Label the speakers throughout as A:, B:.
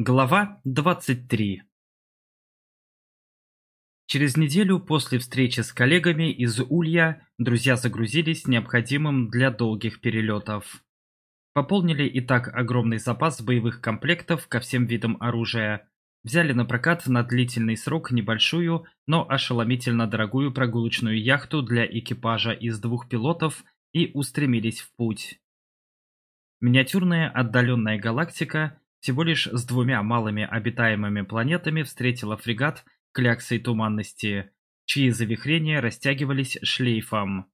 A: Глава 23 Через неделю после встречи с коллегами из Улья друзья загрузились необходимым для долгих перелетов. Пополнили и так огромный запас боевых комплектов ко всем видам оружия. Взяли на прокат на длительный срок небольшую, но ошеломительно дорогую прогулочную яхту для экипажа из двух пилотов и устремились в путь. Миниатюрная отдаленная галактика – всего лишь с двумя малыми обитаемыми планетами встретила фрегат кляксой туманности, чьи завихрения растягивались шлейфом.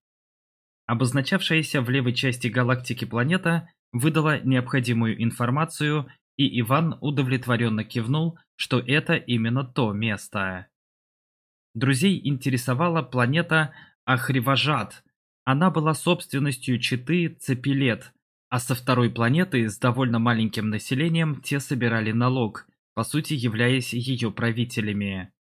A: Обозначавшаяся в левой части галактики планета выдала необходимую информацию, и Иван удовлетворенно кивнул, что это именно то место. Друзей интересовала планета Ахриважат. Она была собственностью Читы Цепилет – а со второй планеты с довольно маленьким населением те собирали налог, по сути являясь ее правителями.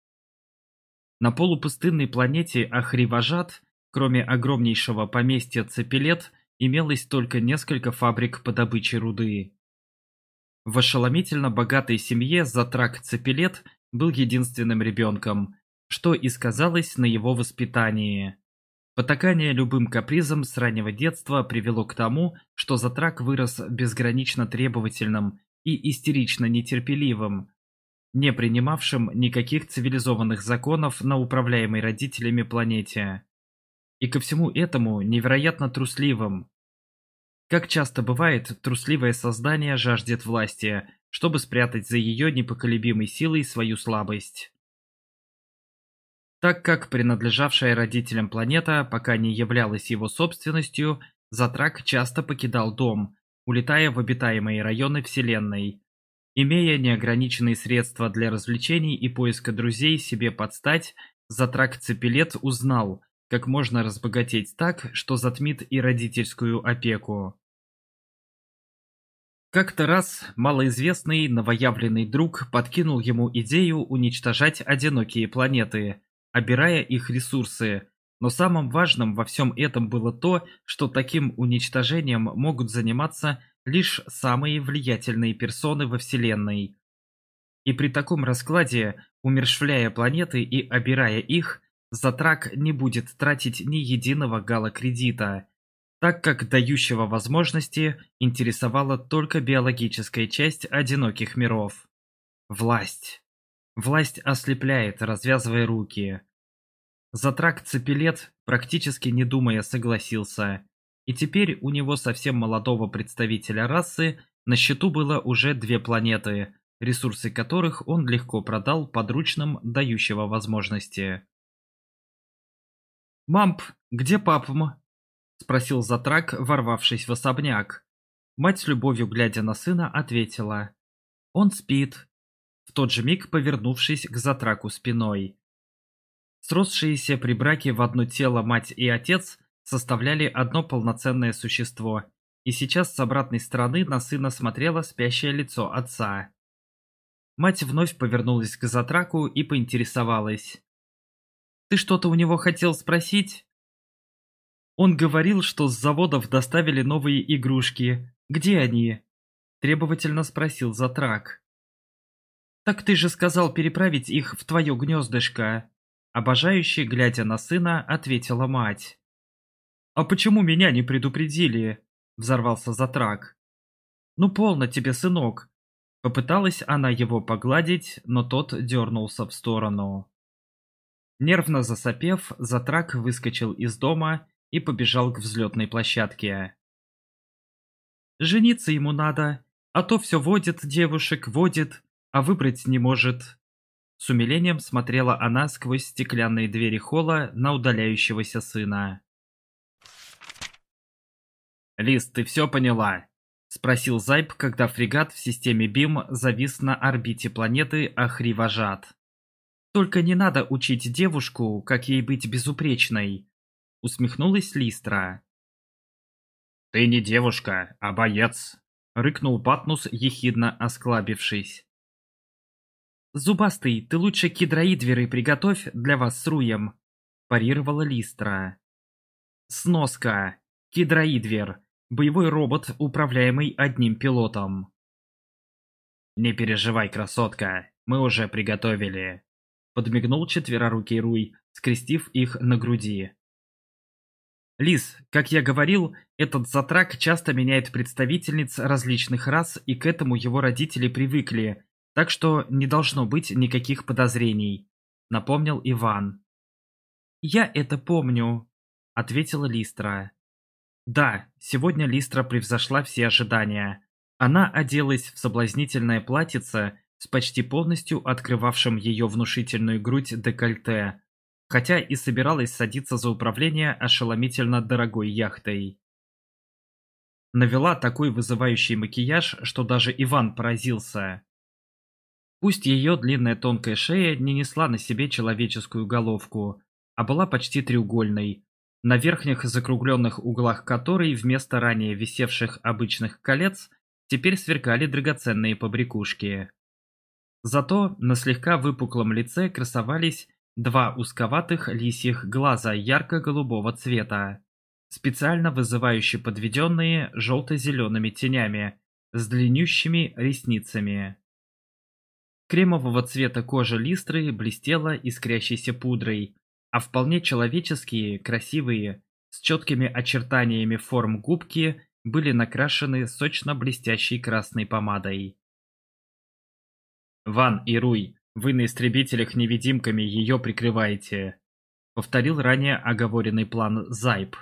A: На полупустынной планете Ахриважат, кроме огромнейшего поместья Цепелет, имелось только несколько фабрик по добыче руды. В ошеломительно богатой семье Затрак Цепелет был единственным ребенком, что и сказалось на его воспитании. Потакание любым капризам с раннего детства привело к тому, что Затрак вырос безгранично требовательным и истерично нетерпеливым, не принимавшим никаких цивилизованных законов на управляемой родителями планете. И ко всему этому невероятно трусливым. Как часто бывает, трусливое создание жаждет власти, чтобы спрятать за ее непоколебимой силой свою слабость так как принадлежавшая родителям планета пока не являлась его собственностью, Затрак часто покидал дом, улетая в обитаемые районы Вселенной. Имея неограниченные средства для развлечений и поиска друзей себе подстать. Затрак Цепелет узнал, как можно разбогатеть так, что затмит и родительскую опеку. Как-то раз малоизвестный новоявленный друг подкинул ему идею уничтожать одинокие планеты, обирая их ресурсы. Но самым важным во всем этом было то, что таким уничтожением могут заниматься лишь самые влиятельные персоны во Вселенной. И при таком раскладе, умершвляя планеты и обирая их, Затрак не будет тратить ни единого галакредита, так как дающего возможности интересовала только биологическая часть одиноких миров. Власть. Власть ослепляет, развязывая руки. Затрак Цепелет, практически не думая, согласился. И теперь у него совсем молодого представителя расы на счету было уже две планеты, ресурсы которых он легко продал подручным, дающего возможности. «Мамп, где папм?» – спросил Затрак, ворвавшись в особняк. Мать с любовью, глядя на сына, ответила. «Он спит, в тот же миг повернувшись к Затраку спиной. Сросшиеся при браке в одно тело мать и отец составляли одно полноценное существо, и сейчас с обратной стороны на сына смотрело спящее лицо отца. Мать вновь повернулась к Затраку и поинтересовалась. «Ты что-то у него хотел спросить?» Он говорил, что с заводов доставили новые игрушки. Где они?» Требовательно спросил Затрак. «Так ты же сказал переправить их в твое гнездышко!» Обожающе, глядя на сына, ответила мать. «А почему меня не предупредили?» Взорвался Затрак. «Ну полно тебе, сынок!» Попыталась она его погладить, но тот дернулся в сторону. Нервно засопев, Затрак выскочил из дома и побежал к взлетной площадке. «Жениться ему надо, а то все водит девушек, водит, а выбрать не может. С умилением смотрела она сквозь стеклянные двери холла на удаляющегося сына. «Лис, ты все поняла?» — спросил Зайб, когда фрегат в системе БИМ завис на орбите планеты Ахриважат. «Только не надо учить девушку, как ей быть безупречной», — усмехнулась Листра. «Ты не девушка, а боец», — рыкнул Патнус, ехидно осклабившись. «Зубастый, ты лучше кедроидверы приготовь для вас с Руем», – парировала Листра. Сноска. Кедроидвер. Боевой робот, управляемый одним пилотом. «Не переживай, красотка, мы уже приготовили», – подмигнул четверорукий Руй, скрестив их на груди. Лис, как я говорил, этот затрак часто меняет представительниц различных рас, и к этому его родители привыкли, так что не должно быть никаких подозрений, напомнил Иван. Я это помню, ответила Листра. Да, сегодня Листра превзошла все ожидания. Она оделась в соблазнительное платьице с почти полностью открывавшим ее внушительную грудь декольте, хотя и собиралась садиться за управление ошеломительно дорогой яхтой. Навела такой вызывающий макияж, что даже Иван поразился. Пусть ее длинная тонкая шея не несла на себе человеческую головку, а была почти треугольной, на верхних закругленных углах которой вместо ранее висевших обычных колец теперь сверкали драгоценные побрякушки. Зато на слегка выпуклом лице красовались два узковатых лисьих глаза ярко-голубого цвета, специально вызывающие подведенные желто-зелеными тенями с длиннющими ресницами. Кремового цвета кожа листры блестела искрящейся пудрой, а вполне человеческие, красивые, с четкими очертаниями форм губки были накрашены сочно-блестящей красной помадой. «Ван и Руй, вы на истребителях невидимками ее прикрываете», — повторил ранее оговоренный план Зайб.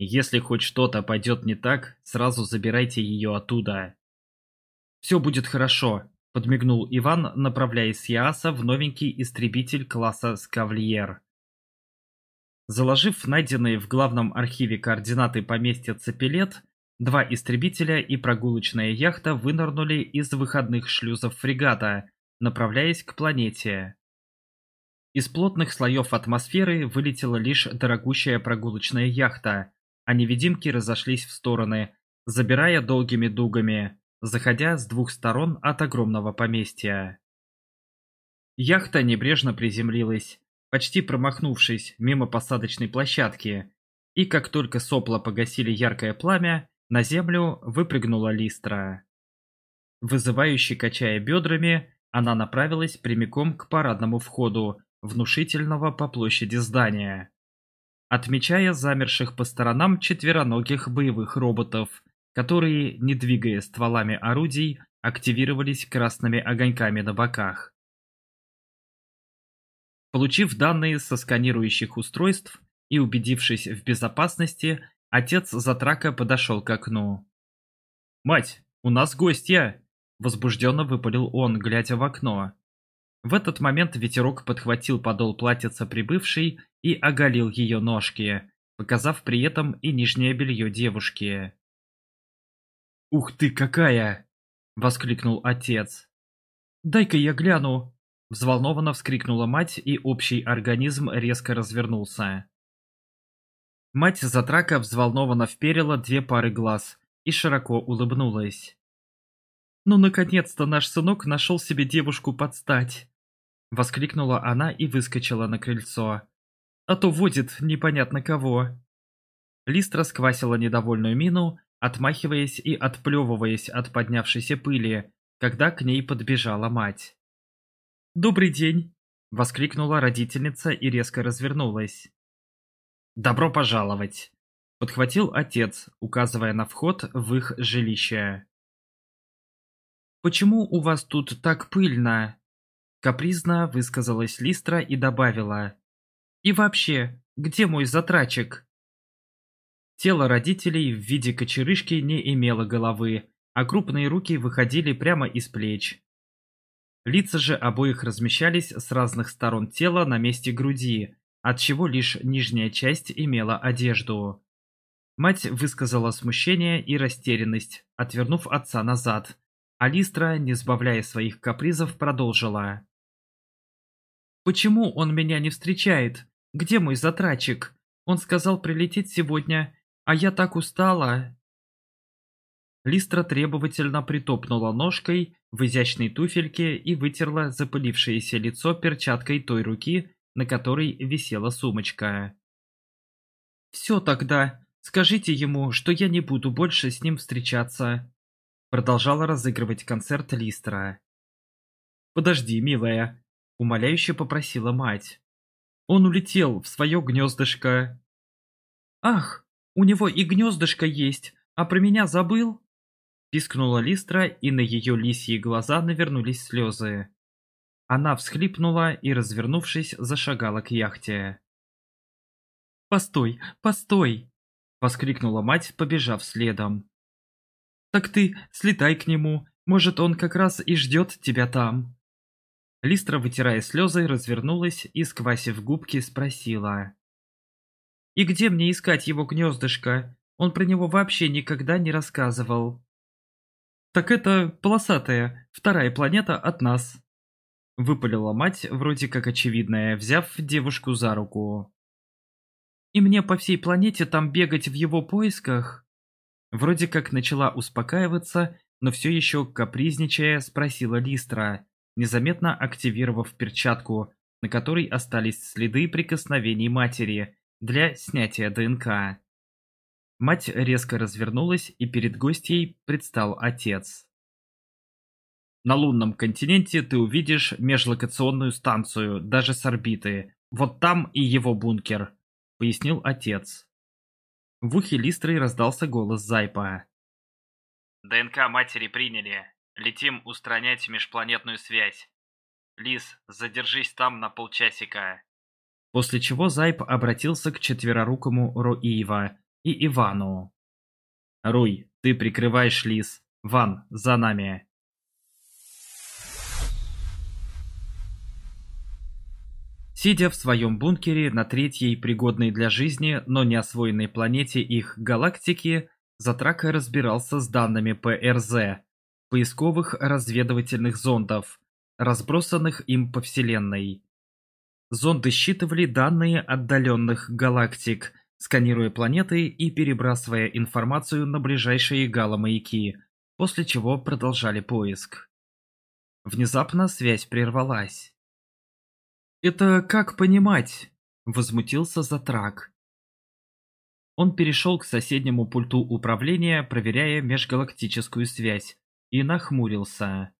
A: «Если хоть что-то пойдет не так, сразу забирайте ее оттуда». «Все будет хорошо», подмигнул Иван, направляя Сиаса в новенький истребитель класса «Скавльер». Заложив найденные в главном архиве координаты поместья Цепелет, два истребителя и прогулочная яхта вынырнули из выходных шлюзов фрегата, направляясь к планете. Из плотных слоев атмосферы вылетела лишь дорогущая прогулочная яхта, а невидимки разошлись в стороны, забирая долгими дугами заходя с двух сторон от огромного поместья. Яхта небрежно приземлилась, почти промахнувшись мимо посадочной площадки, и как только сопла погасили яркое пламя, на землю выпрыгнула листра. Вызывающе качая бедрами, она направилась прямиком к парадному входу внушительного по площади здания, отмечая замерших по сторонам четвероногих боевых роботов – которые, не двигая стволами орудий, активировались красными огоньками на боках. Получив данные со сканирующих устройств и убедившись в безопасности, отец Затрака подошел к окну. «Мать, у нас гостья!» – возбужденно выпалил он, глядя в окно. В этот момент ветерок подхватил подол платьица прибывшей и оголил ее ножки, показав при этом и нижнее белье девушки. «Ух ты какая!» – воскликнул отец. «Дай-ка я гляну!» – взволнованно вскрикнула мать, и общий организм резко развернулся. Мать Затрака взволнованно вперила две пары глаз и широко улыбнулась. «Ну, наконец-то наш сынок нашел себе девушку под стать!» – воскликнула она и выскочила на крыльцо. «А то водит непонятно кого!» Листра сквасила недовольную мину отмахиваясь и отплевываясь от поднявшейся пыли, когда к ней подбежала мать. «Добрый день!» — воскликнула родительница и резко развернулась. «Добро пожаловать!» — подхватил отец, указывая на вход в их жилище. «Почему у вас тут так пыльно?» Капризно высказалась Листра и добавила. «И вообще, где мой затрачек?» Тело родителей в виде кочерышки не имело головы, а крупные руки выходили прямо из плеч. Лица же обоих размещались с разных сторон тела на месте груди, отчего лишь нижняя часть имела одежду. Мать высказала смущение и растерянность, отвернув отца назад. А Листра, не сбавляя своих капризов, продолжила. «Почему он меня не встречает? Где мой затрачек? Он сказал прилететь сегодня, а я так устала. Листра требовательно притопнула ножкой в изящной туфельке и вытерла запылившееся лицо перчаткой той руки, на которой висела сумочка. «Все тогда. Скажите ему, что я не буду больше с ним встречаться». Продолжала разыгрывать концерт Листра. «Подожди, милая», — умоляюще попросила мать. «Он улетел в свое гнездышко». «Ах, у него и гнездышко есть, а про меня забыл?» Пискнула Листра, и на ее лисьи глаза навернулись слезы. Она всхлипнула и, развернувшись, зашагала к яхте. «Постой, постой!» — воскликнула мать, побежав следом. «Так ты слетай к нему, может, он как раз и ждет тебя там». Листра, вытирая слезы, развернулась и, сквасив губки, спросила. И где мне искать его гнездышко? Он про него вообще никогда не рассказывал. Так это полосатая, вторая планета от нас. Выпалила мать, вроде как очевидная, взяв девушку за руку. И мне по всей планете там бегать в его поисках? Вроде как начала успокаиваться, но все еще капризничая спросила Листра, незаметно активировав перчатку, на которой остались следы прикосновений матери, для снятия ДНК. Мать резко развернулась, и перед гостьей предстал отец. На лунном континенте ты увидишь межлокационную станцию, даже с орбиты. Вот там и его бункер, пояснил отец. В ухе Листры раздался голос Зайпа. ДНК матери приняли. Летим устранять межпланетную связь. Лис, задержись там на полчасика после чего Зайб обратился к четверорукому Руиева и Ивану. «Руй, ты прикрываешь лис. Ван, за нами!» Сидя в своем бункере на третьей пригодной для жизни, но не освоенной планете их галактики, Затрака разбирался с данными ПРЗ – поисковых разведывательных зондов, разбросанных им по Вселенной. Зонды считывали данные отдаленных галактик, сканируя планеты и перебрасывая информацию на ближайшие галомаяки, после чего продолжали поиск. Внезапно связь прервалась. «Это как понимать?» – возмутился Затрак. Он перешел к соседнему пульту управления, проверяя межгалактическую связь, и нахмурился.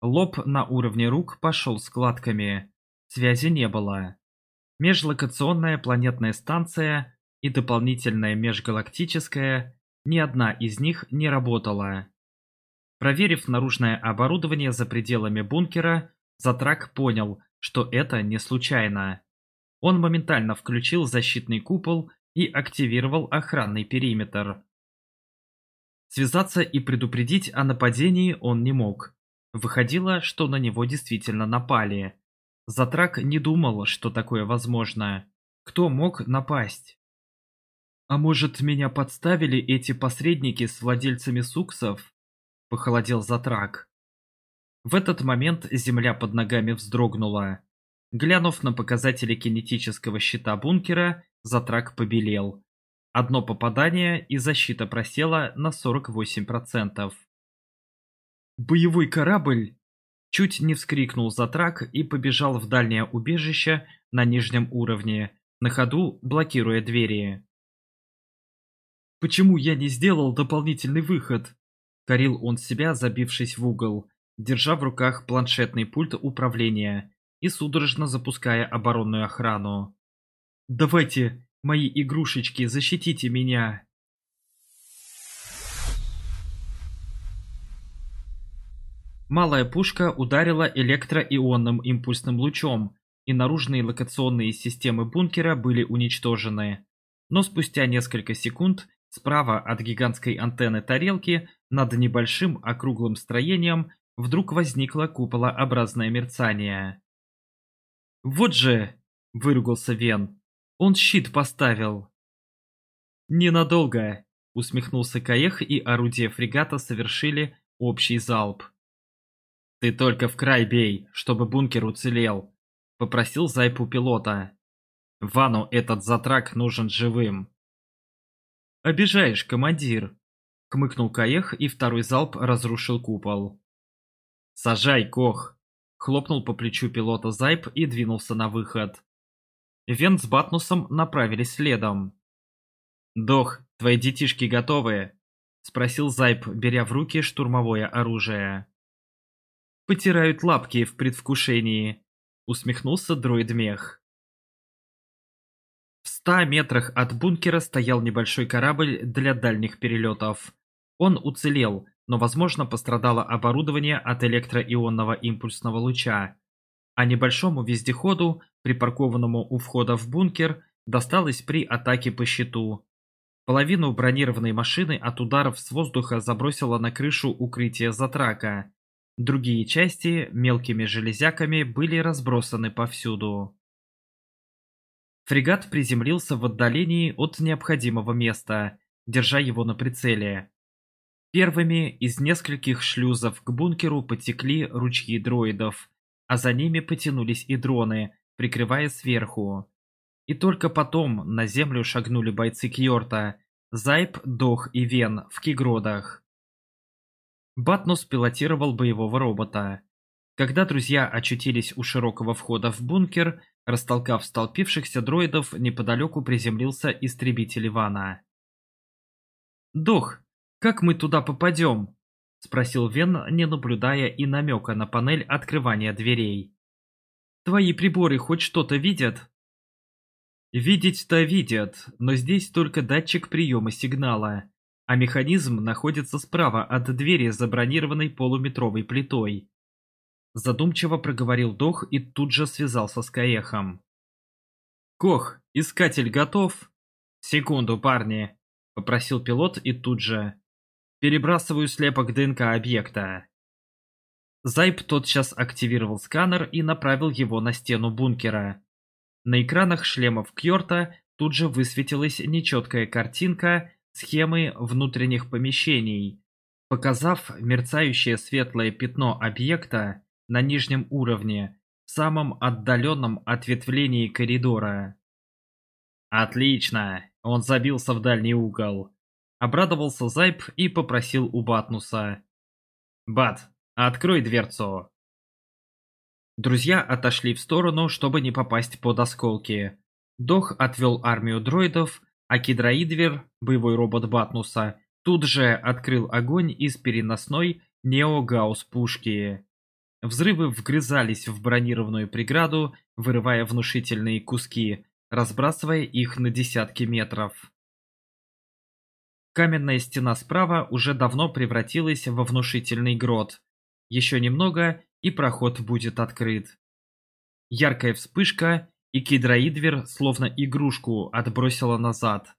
A: Лоб на уровне рук пошел складками. Связи не было. Межлокационная планетная станция и дополнительная межгалактическая, ни одна из них не работала. Проверив наружное оборудование за пределами бункера, Затрак понял, что это не случайно. Он моментально включил защитный купол и активировал охранный периметр. Связаться и предупредить о нападении он не мог. Выходило, что на него действительно напали. Затрак не думал, что такое возможно. Кто мог напасть? «А может, меня подставили эти посредники с владельцами суксов?» – похолодел Затрак. В этот момент земля под ногами вздрогнула. Глянув на показатели кинетического щита бункера, Затрак побелел. Одно попадание, и защита просела на 48%. «Боевой корабль чуть не вскрикнул за трак и побежал в дальнее убежище на нижнем уровне, на ходу блокируя двери. «Почему я не сделал дополнительный выход?» — корил он себя, забившись в угол, держа в руках планшетный пульт управления и судорожно запуская оборонную охрану. «Давайте, мои игрушечки, защитите меня!» Малая пушка ударила электроионным импульсным лучом, и наружные локационные системы бункера были уничтожены. Но спустя несколько секунд справа от гигантской антенны тарелки над небольшим округлым строением вдруг возникло куполообразное мерцание. «Вот же!» – выругался Вен. «Он щит поставил!» «Ненадолго!» – усмехнулся Каех, и орудия фрегата совершили общий залп. «Ты только в край бей, чтобы бункер уцелел», — попросил Зайпу пилота. «Вану этот затрак нужен живым». «Обижаешь, командир», — Кмыкнул Каех и второй залп разрушил купол. «Сажай, Кох!» — хлопнул по плечу пилота Зайп и двинулся на выход. Вент с Батнусом направились следом. «Дох, твои детишки готовы?» — спросил Зайп, беря в руки штурмовое оружие потирают лапки в предвкушении», — усмехнулся дроид-мех. В ста метрах от бункера стоял небольшой корабль для дальних перелетов. Он уцелел, но, возможно, пострадало оборудование от электроионного импульсного луча. А небольшому вездеходу, припаркованному у входа в бункер, досталось при атаке по щиту. Половину бронированной машины от ударов с воздуха забросило на крышу укрытия Затрака, Другие части мелкими железяками были разбросаны повсюду. Фрегат приземлился в отдалении от необходимого места, держа его на прицеле. Первыми из нескольких шлюзов к бункеру потекли ручьи дроидов, а за ними потянулись и дроны, прикрывая сверху. И только потом на землю шагнули бойцы Кьорта, Зайб, Дох и Вен в Кигродах. Батнус пилотировал боевого робота. Когда друзья очутились у широкого входа в бункер, растолкав столпившихся дроидов, неподалеку приземлился истребитель Ивана. Дух, как мы туда попадем?» — спросил Вен, не наблюдая и намека на панель открывания дверей. «Твои приборы хоть что-то видят?» «Видеть-то видят, но здесь только датчик приема сигнала», а механизм находится справа от двери с забронированной полуметровой плитой. Задумчиво проговорил Дох и тут же связался с Каехом. «Кох, искатель готов?» «Секунду, парни!» — попросил пилот и тут же... «Перебрасываю слепок ДНК объекта». Зайб тотчас активировал сканер и направил его на стену бункера. На экранах шлемов Кьорта тут же высветилась нечеткая картинка, схемы внутренних помещений, показав мерцающее светлое пятно объекта на нижнем уровне, в самом отдаленном ответвлении коридора. «Отлично!» – он забился в дальний угол. Обрадовался Зайб и попросил у Батнуса. «Бат, открой дверцу!» Друзья отошли в сторону, чтобы не попасть под осколки. Дох отвел армию дроидов а Кедроидвер, боевой робот Батнуса, тут же открыл огонь из переносной неогаус пушки. Взрывы вгрызались в бронированную преграду, вырывая внушительные куски, разбрасывая их на десятки метров. Каменная стена справа уже давно превратилась во внушительный грот. Еще немного, и проход будет открыт. Яркая вспышка, и кедроидвер, словно игрушку, отбросило назад.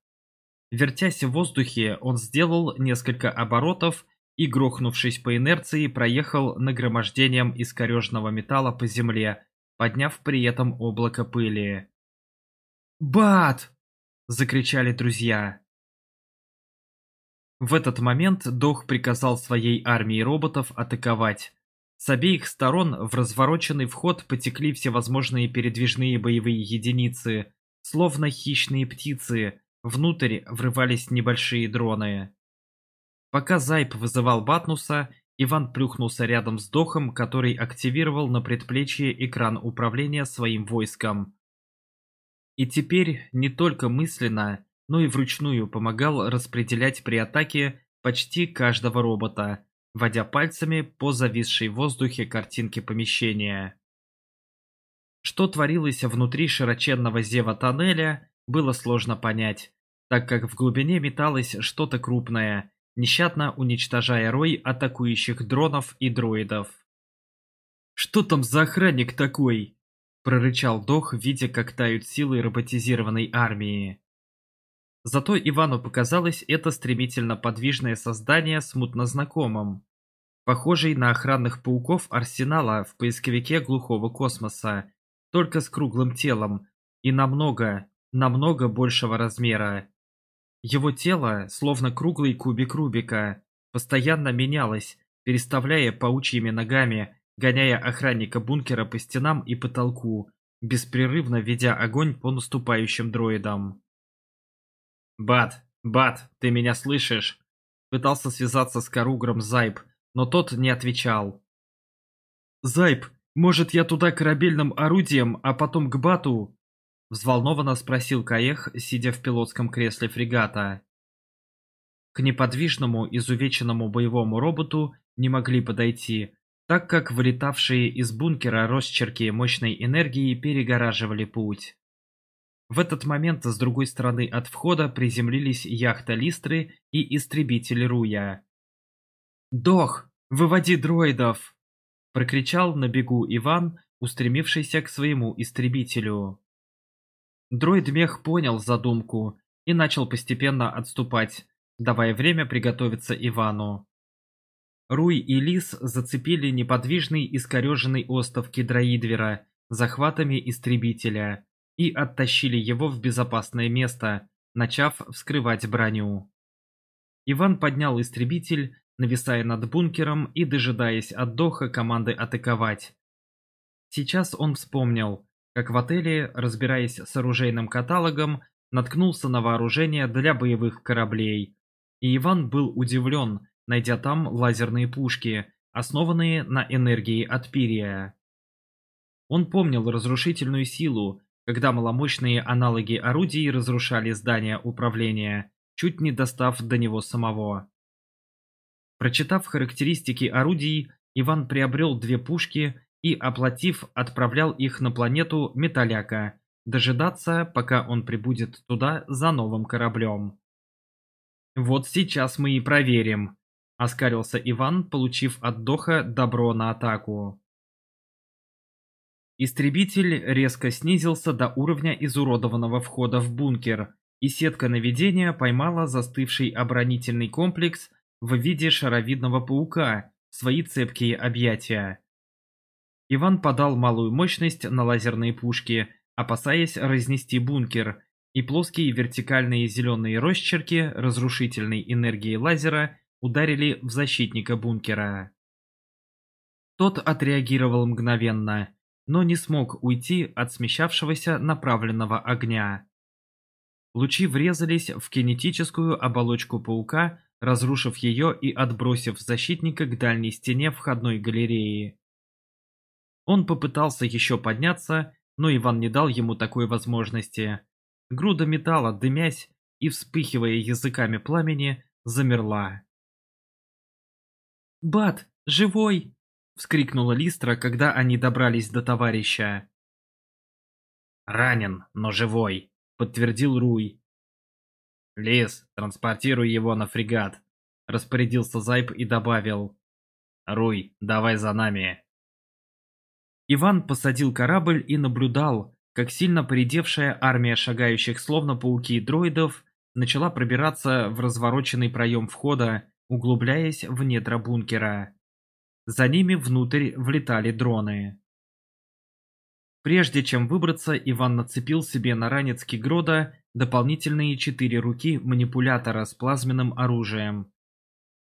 A: Вертясь в воздухе, он сделал несколько оборотов и, грохнувшись по инерции, проехал нагромождением искорежного металла по земле, подняв при этом облако пыли. «Бат!» — закричали друзья. В этот момент Дох приказал своей армии роботов атаковать. С обеих сторон в развороченный вход потекли всевозможные передвижные боевые единицы, словно хищные птицы, внутрь врывались небольшие дроны. Пока Зайб вызывал Батнуса, Иван плюхнулся рядом с Дохом, который активировал на предплечье экран управления своим войском. И теперь не только мысленно, но и вручную помогал распределять при атаке почти каждого робота, водя пальцами по зависшей в воздухе картинке помещения. Что творилось внутри широченного зева тоннеля, было сложно понять, так как в глубине металось что-то крупное, нещадно уничтожая рой атакующих дронов и дроидов. «Что там за охранник такой?» – прорычал Дох, видя, как тают силы роботизированной армии. Зато Ивану показалось это стремительно подвижное создание смутно знакомым похожий на охранных пауков Арсенала в поисковике глухого космоса, только с круглым телом и намного, намного большего размера. Его тело, словно круглый кубик Рубика, постоянно менялось, переставляя паучьими ногами, гоняя охранника бункера по стенам и потолку, беспрерывно ведя огонь по наступающим дроидам. «Бат! Бат! Ты меня слышишь?» Пытался связаться с Коругром Зайб, но тот не отвечал. «Зайб, может, я туда корабельным орудием, а потом к Бату?» Взволнованно спросил Каех, сидя в пилотском кресле фрегата. К неподвижному, изувеченному боевому роботу не могли подойти, так как вылетавшие из бункера росчерки мощной энергии перегораживали путь. В этот момент с другой стороны от входа приземлились яхта Листры и истребитель Руя. «Дох! Выводи дроидов!» — прокричал на бегу Иван, устремившийся к своему истребителю. Дроид-мех понял задумку и начал постепенно отступать, давая время приготовиться Ивану. Руй и Лис зацепили неподвижный искореженный остов кедроидвера захватами истребителя и оттащили его в безопасное место, начав вскрывать броню. Иван поднял истребитель нависая над бункером и дожидаясь отдоха команды атаковать. Сейчас он вспомнил, как в отеле, разбираясь с оружейным каталогом, наткнулся на вооружение для боевых кораблей. И Иван был удивлен, найдя там лазерные пушки, основанные на энергии от пирия. Он помнил разрушительную силу, когда маломощные аналоги орудий разрушали здания управления, чуть не достав до него самого. Прочитав характеристики орудий, Иван приобрел две пушки и, оплатив, отправлял их на планету Металяка, дожидаться, пока он прибудет туда за новым кораблем. «Вот сейчас мы и проверим», — оскарился Иван, получив от Доха добро на атаку. Истребитель резко снизился до уровня изуродованного входа в бункер, и сетка наведения поймала застывший оборонительный комплекс в виде шаровидного паука свои цепкие объятия. Иван подал малую мощность на лазерные пушки, опасаясь разнести бункер, и плоские вертикальные зеленые росчерки разрушительной энергии лазера ударили в защитника бункера. Тот отреагировал мгновенно, но не смог уйти от смещавшегося направленного огня. Лучи врезались в кинетическую оболочку паука, разрушив ее и отбросив защитника к дальней стене входной галереи. Он попытался еще подняться, но Иван не дал ему такой возможности. Груда металла, дымясь и вспыхивая языками пламени, замерла. «Бат, живой!» — вскрикнула Листра, когда они добрались до товарища.
B: «Ранен, но живой», — подтвердил Руй. «Лис, транспортируй его на фрегат», — распорядился Зайб и добавил. «Руй, давай за нами».
A: Иван посадил корабль и наблюдал, как сильно поредевшая армия шагающих словно пауки дроидов начала пробираться в развороченный проем входа, углубляясь в недра бункера. За ними внутрь влетали дроны. Прежде чем выбраться, Иван нацепил себе на ранец Кигрода дополнительные четыре руки манипулятора с плазменным оружием.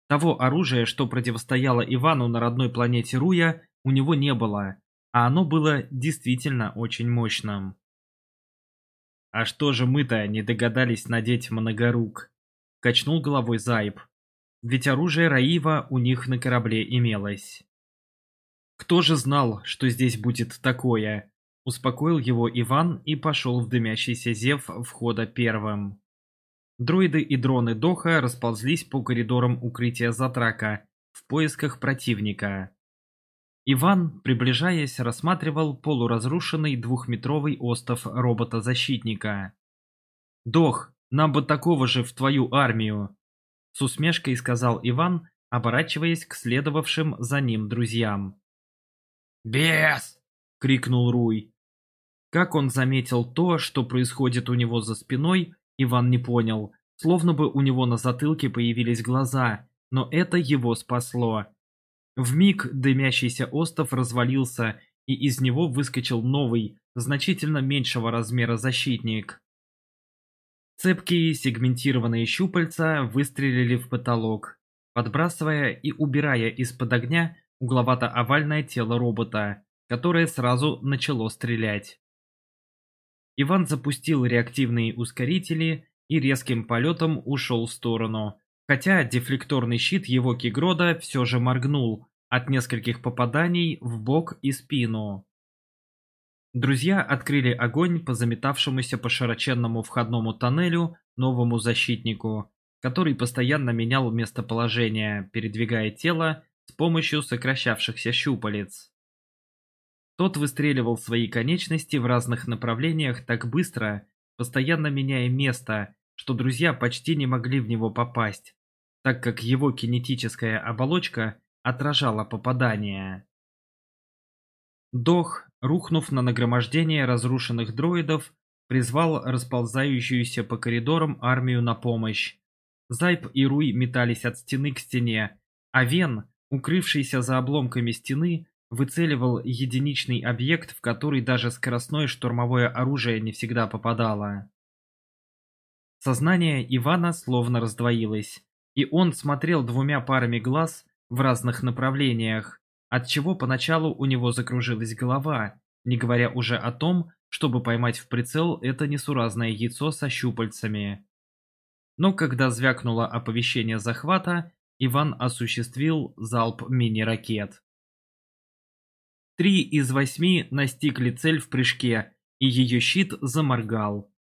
A: Того оружия, что противостояло Ивану на родной планете Руя, у него не было, а оно было действительно очень мощным.
B: «А что же мы-то не догадались надеть многорук?» – качнул головой Зайб. «Ведь оружие Раива у них на корабле имелось».
A: «Кто же знал, что здесь будет такое?» Успокоил его Иван и пошел в дымящийся зев входа первым. Дроиды и дроны Доха расползлись по коридорам укрытия Затрака в поисках противника. Иван, приближаясь, рассматривал полуразрушенный двухметровый остов робота-защитника. «Дох, нам бы такого же в твою армию!» С усмешкой сказал Иван, оборачиваясь к следовавшим за ним друзьям.
B: «Бес!» — крикнул Руй.
A: Как он заметил то, что происходит у него за спиной, Иван не понял. Словно бы у него на затылке появились глаза, но это его спасло. В миг дымящийся остов развалился, и из него выскочил новый, значительно меньшего размера защитник. Цепкие сегментированные щупальца выстрелили в потолок, подбрасывая и убирая из-под огня угловато-овальное тело робота, которое сразу начало стрелять. Иван запустил реактивные ускорители и резким полетом ушел в сторону. Хотя дефлекторный щит его Кигрода все же моргнул от нескольких попаданий в бок и спину. Друзья открыли огонь по заметавшемуся по широченному входному тоннелю новому защитнику, который постоянно менял местоположение, передвигая тело с помощью сокращавшихся щупалец. Тот выстреливал свои конечности в разных направлениях так быстро, постоянно меняя место, что друзья почти не могли в него попасть, так как его кинетическая оболочка отражала попадание. Дох, рухнув на нагромождение разрушенных дроидов, призвал расползающуюся по коридорам армию на помощь. Зайб и Руи метались от стены к стене, а Вен, укрывшийся за обломками стены, выцеливал единичный объект, в который даже скоростное штурмовое оружие не всегда попадало. Сознание Ивана словно раздвоилось, и он смотрел двумя парами глаз в разных направлениях, отчего поначалу у него закружилась голова, не говоря уже о том, чтобы поймать в прицел это несуразное яйцо со щупальцами. Но когда звякнуло оповещение захвата, Иван осуществил залп мини-ракет. Три из восьми настигли цель в прыжке, и ее щит заморгал.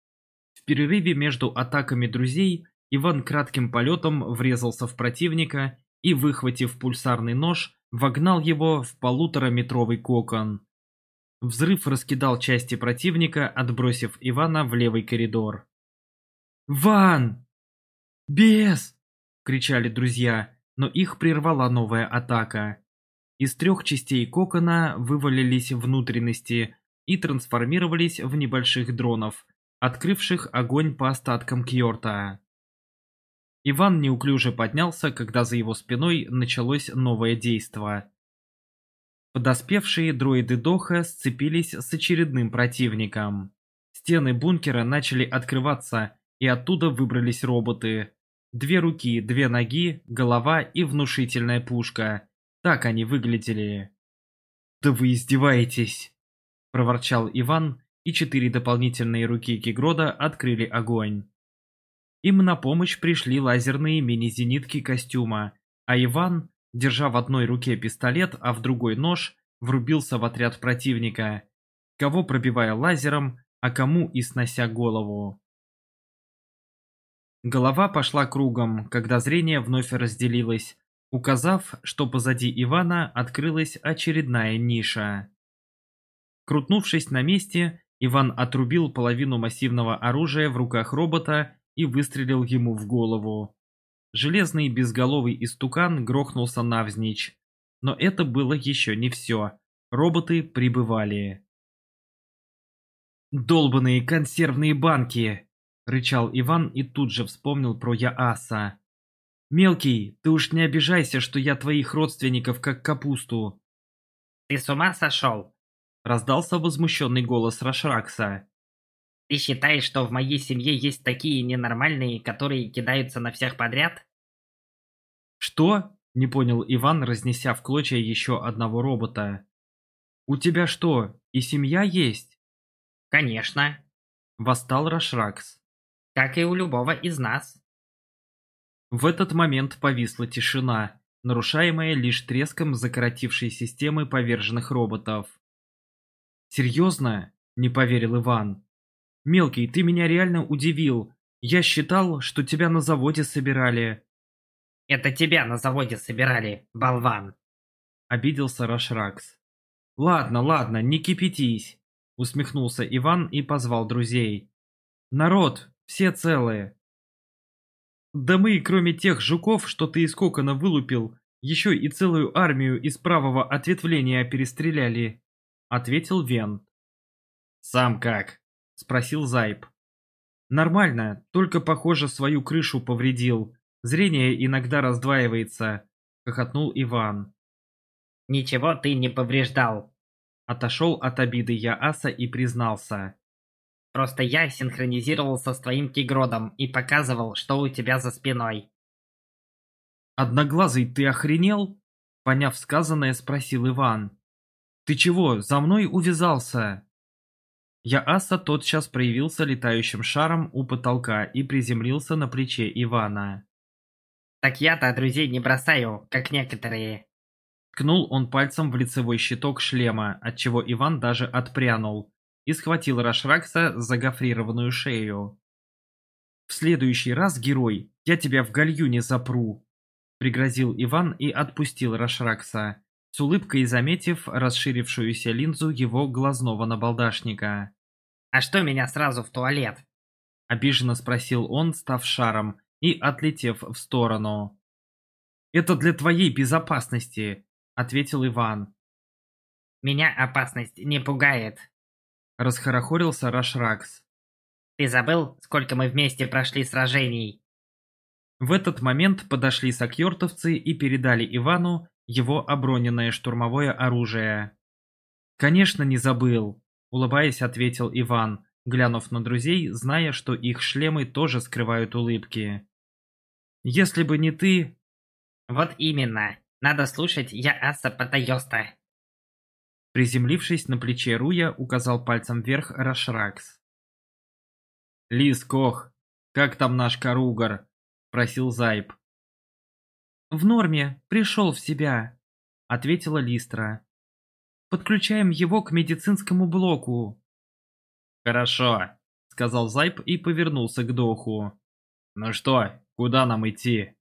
A: В перерыве между атаками друзей Иван кратким полетом врезался в противника и, выхватив пульсарный нож, вогнал его в полутораметровый кокон. Взрыв раскидал части противника, отбросив Ивана в левый коридор. «Ван! Бес!» — кричали друзья, но их прервала новая атака. Из трех частей кокона вывалились внутренности и трансформировались в небольших дронов, открывших огонь по остаткам Кьорта. Иван неуклюже поднялся, когда за его спиной началось новое действо. Подоспевшие дроиды Доха сцепились с очередным противником. Стены бункера начали открываться, и оттуда выбрались роботы. Две руки, две ноги, голова и внушительная пушка – так они выглядели. «Да вы издеваетесь!» – проворчал Иван, и четыре дополнительные руки Гигрода открыли огонь. Им на помощь пришли лазерные мини-зенитки костюма, а Иван, держа в одной руке пистолет, а в другой нож, врубился в отряд противника, кого пробивая лазером, а кому и снося голову. Голова пошла кругом, когда зрение вновь разделилось, указав, что позади Ивана открылась очередная ниша. Крутнувшись на месте, Иван отрубил половину массивного оружия в руках робота и выстрелил ему в голову. Железный безголовый истукан грохнулся навзничь. Но это было еще не все. Роботы прибывали. «Долбанные консервные банки!» – рычал Иван и тут же вспомнил про Яаса. Мелкий, ты уж не обижайся, что я твоих родственников как капусту.
C: Ты с ума сошел?
A: Раздался возмущенный голос Рашракса.
C: Ты считаешь, что в моей семье есть такие ненормальные, которые кидаются на всех подряд?
A: Что? Не понял Иван, разнеся в клочья еще одного робота. У тебя что, и семья есть?
C: Конечно.
A: Восстал Рашракс.
C: Как и у любого из нас.
A: В этот момент повисла тишина, нарушаемая лишь треском закоротившей системы поверженных роботов. «Серьезно?» – не поверил Иван. «Мелкий, ты меня реально удивил. Я считал, что тебя на заводе собирали».
C: «Это тебя на заводе собирали, болван!»
A: – обиделся Рашракс. «Ладно, ладно, не кипятись!» – усмехнулся Иван и позвал друзей. «Народ, все целые, да мы, кроме тех жуков, что ты из кокона вылупил, еще и целую армию из правого ответвления перестреляли», — ответил Вен. «Сам как?» — спросил Зайб. «Нормально, только, похоже, свою крышу повредил. Зрение иногда раздваивается», — хохотнул Иван.
C: «Ничего ты не повреждал», —
A: отошел от обиды Яаса и признался.
C: Просто я синхронизировался с твоим тигродом и показывал, что у тебя за спиной.
A: «Одноглазый, ты охренел?» Поняв сказанное, спросил Иван. «Ты чего, за мной увязался?» Яаса тотчас проявился летающим шаром у потолка и приземлился на плече Ивана.
C: «Так я-то друзей не бросаю, как некоторые!»
A: Ткнул он пальцем в лицевой щиток шлема, отчего Иван даже отпрянул, и схватил Рашракса за гофрированную шею. «В следующий раз, герой, я тебя в гальюне запру!» Пригрозил Иван и отпустил Рашракса, с улыбкой заметив расширившуюся линзу его глазного набалдашника.
C: «А что меня сразу в туалет?»
A: Обиженно спросил он, став шаром и отлетев в сторону. «Это для твоей безопасности», — ответил Иван.
C: «Меня опасность не пугает», —
A: расхорохорился Рашракс.
C: «Ты забыл, сколько мы вместе прошли сражений?»
A: В этот момент подошли сакьортовцы и передали Ивану его оброненное штурмовое оружие. «Конечно, не забыл», — улыбаясь, ответил Иван, глянув на друзей, зная, что их шлемы тоже скрывают улыбки. «Если бы не ты...»
C: «Вот именно. Надо слушать Яаса Патайоста»,
A: Приземлившись на плече Руя, указал пальцем вверх Рашракс. «Лис Кох, как там наш Каругар?» – просил Зайб. «В норме, пришел в себя», – ответила Листра. «Подключаем его к медицинскому блоку».
B: «Хорошо», – сказал Зайб и повернулся к Доху. «Ну что, куда нам идти?»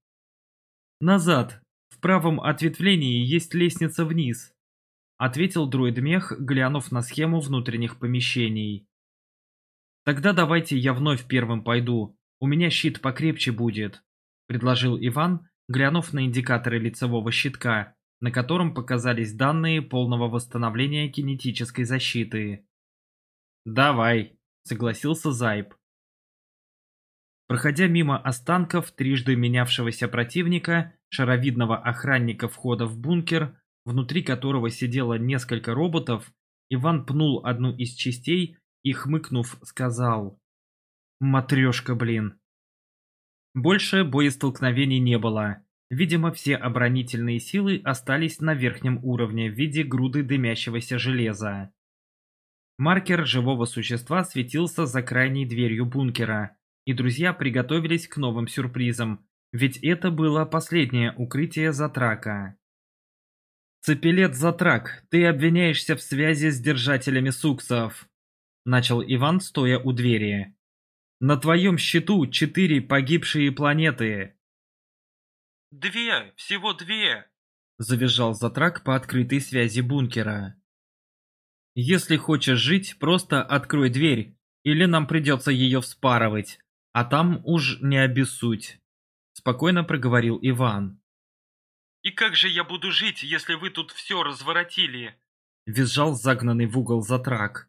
A: «Назад. В правом ответвлении есть лестница вниз», — ответил дроид Мех, глянув на схему внутренних помещений. «Тогда давайте я вновь первым пойду, у меня щит покрепче будет», — предложил Иван, глянув на индикаторы лицевого щитка, на котором показались данные полного восстановления кинетической защиты.
B: «Давай», — согласился Зайб.
A: Проходя мимо останков трижды менявшегося противника, шаровидного охранника входа в бункер, внутри которого сидело несколько роботов, Иван пнул одну из частей и, хмыкнув, сказал «Матрешка, блин». Больше боестолкновений не было. Видимо, все оборонительные силы остались на верхнем уровне в виде груды дымящегося железа. Маркер живого существа светился за крайней дверью бункера, и друзья приготовились к новым сюрпризам, ведь это было последнее укрытие Затрака. «Цепелет Затрак, ты обвиняешься в связи с держателями суксов», — начал Иван, стоя у двери. «На твоем счету четыре погибшие планеты».
D: «Две, всего две», —
A: завизжал Затрак по открытой связи бункера. «Если хочешь жить, просто открой дверь, или нам придется ее вспарывать, а там уж не обессудь», — спокойно проговорил Иван.
D: И как же я буду жить, если вы тут все разворотили?»
A: Визжал загнанный в угол затрак.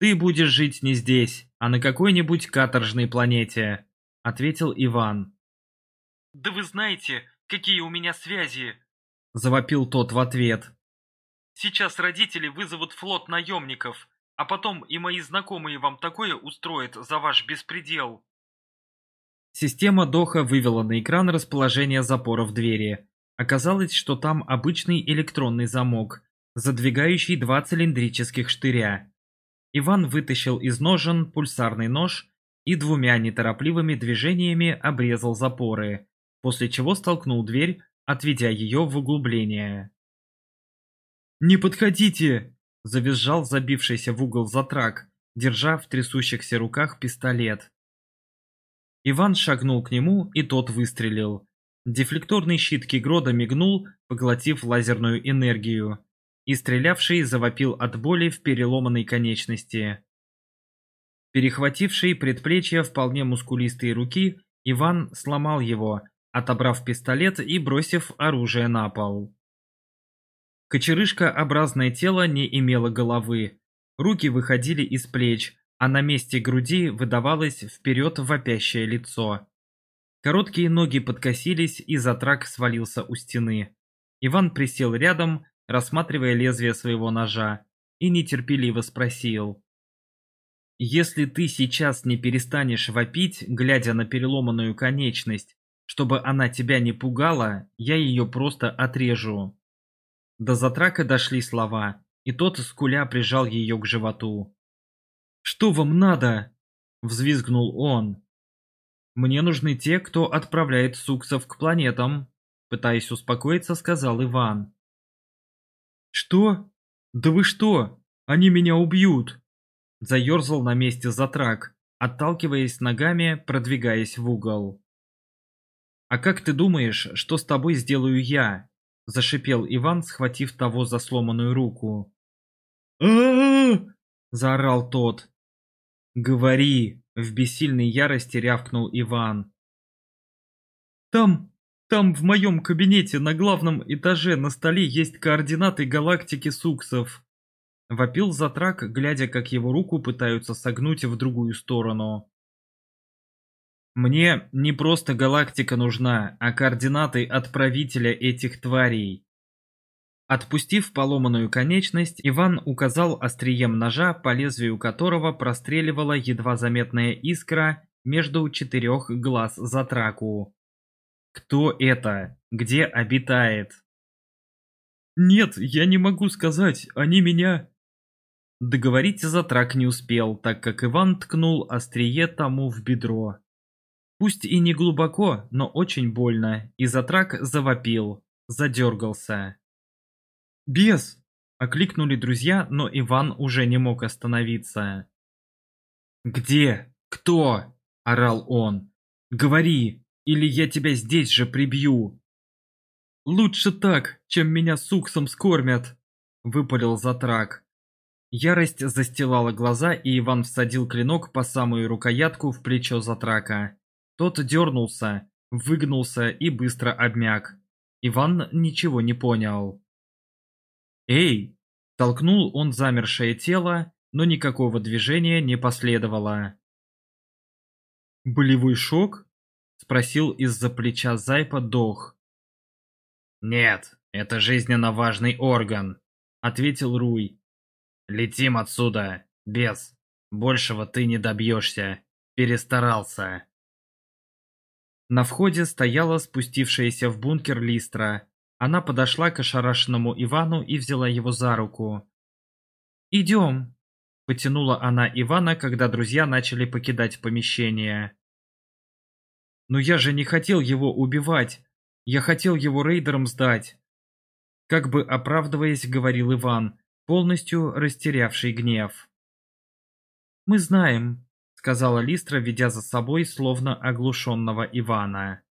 A: «Ты будешь жить не здесь, а на какой-нибудь каторжной планете», — ответил Иван.
D: «Да вы знаете, какие у меня связи!»
A: — завопил тот в ответ.
D: «Сейчас родители вызовут флот наемников, а потом и мои знакомые вам такое устроят за ваш беспредел.
A: Система Доха вывела на экран расположение запоров двери. Оказалось, что там обычный электронный замок, задвигающий два цилиндрических штыря. Иван вытащил из ножен пульсарный нож и двумя неторопливыми движениями обрезал запоры, после чего столкнул дверь, отведя ее в углубление. «Не подходите!» – завизжал забившийся в угол затрак, держа в трясущихся руках пистолет – Иван шагнул к нему, и тот выстрелил. Дефлекторный щит Кигрода мигнул, поглотив лазерную энергию. И стрелявший завопил от боли в переломанной конечности. Перехвативший предплечье вполне мускулистые руки, Иван сломал его, отобрав пистолет и бросив оружие на пол. Кочерышкообразное тело не имело головы. Руки выходили из плеч, а на месте груди выдавалось вперед вопящее лицо. Короткие ноги подкосились, и затрак свалился у стены. Иван присел рядом, рассматривая лезвие своего ножа, и нетерпеливо спросил. «Если ты сейчас не перестанешь вопить, глядя на переломанную конечность, чтобы она тебя не пугала, я ее просто отрежу». До затрака дошли слова, и тот скуля прижал ее к животу. «Что вам надо?» – взвизгнул он. «Мне нужны те, кто отправляет суксов к планетам», – пытаясь успокоиться, сказал Иван. «Что? Да вы что? Они меня убьют!» Заерзал на месте затрак, отталкиваясь ногами, продвигаясь в угол. «А как ты думаешь, что с тобой сделаю я?» – зашипел Иван, схватив того за сломанную руку. а заорал тот. «Говори!» — в бессильной ярости рявкнул Иван. «Там, там в моем кабинете на главном этаже на столе есть координаты галактики Суксов!» Вопил Затрак, глядя, как его руку пытаются согнуть в другую сторону. «Мне не просто галактика нужна, а координаты отправителя этих тварей. Отпустив поломанную конечность, Иван указал острием ножа, по лезвию которого простреливала едва заметная искра между четырех глаз Затраку. «Кто это? Где обитает?» «Нет, я не могу сказать, они меня...» Договорить Затрак не успел, так как Иван ткнул острие тому в бедро. Пусть и не глубоко, но очень больно, и Затрак завопил, задергался. «Бес!» — окликнули друзья, но Иван уже не мог остановиться. «Где? Кто?» — орал он. «Говори, или я тебя здесь же прибью!» «Лучше так, чем меня с уксом скормят!» — выпалил Затрак. Ярость застилала глаза, и Иван всадил клинок по самую рукоятку в плечо Затрака. Тот дернулся, выгнулся и быстро обмяк. Иван ничего не понял. «Эй!» – толкнул он замершее тело, но никакого движения не последовало. «Болевой шок?» – спросил из-за плеча Зайпа Дох.
B: «Нет, это жизненно важный орган», – ответил Руй. «Летим отсюда, без. Большего ты не добьешься. Перестарался».
A: На входе стояла спустившаяся в бункер Листра, она подошла к ошарашенному Ивану и взяла его за руку. «Идем!» – потянула она Ивана, когда друзья начали покидать помещение. «Но я же не хотел его убивать! Я хотел его рейдерам сдать!» Как бы оправдываясь, говорил Иван, полностью растерявший гнев. «Мы знаем», — сказала Листра, ведя за собой словно оглушенного Ивана.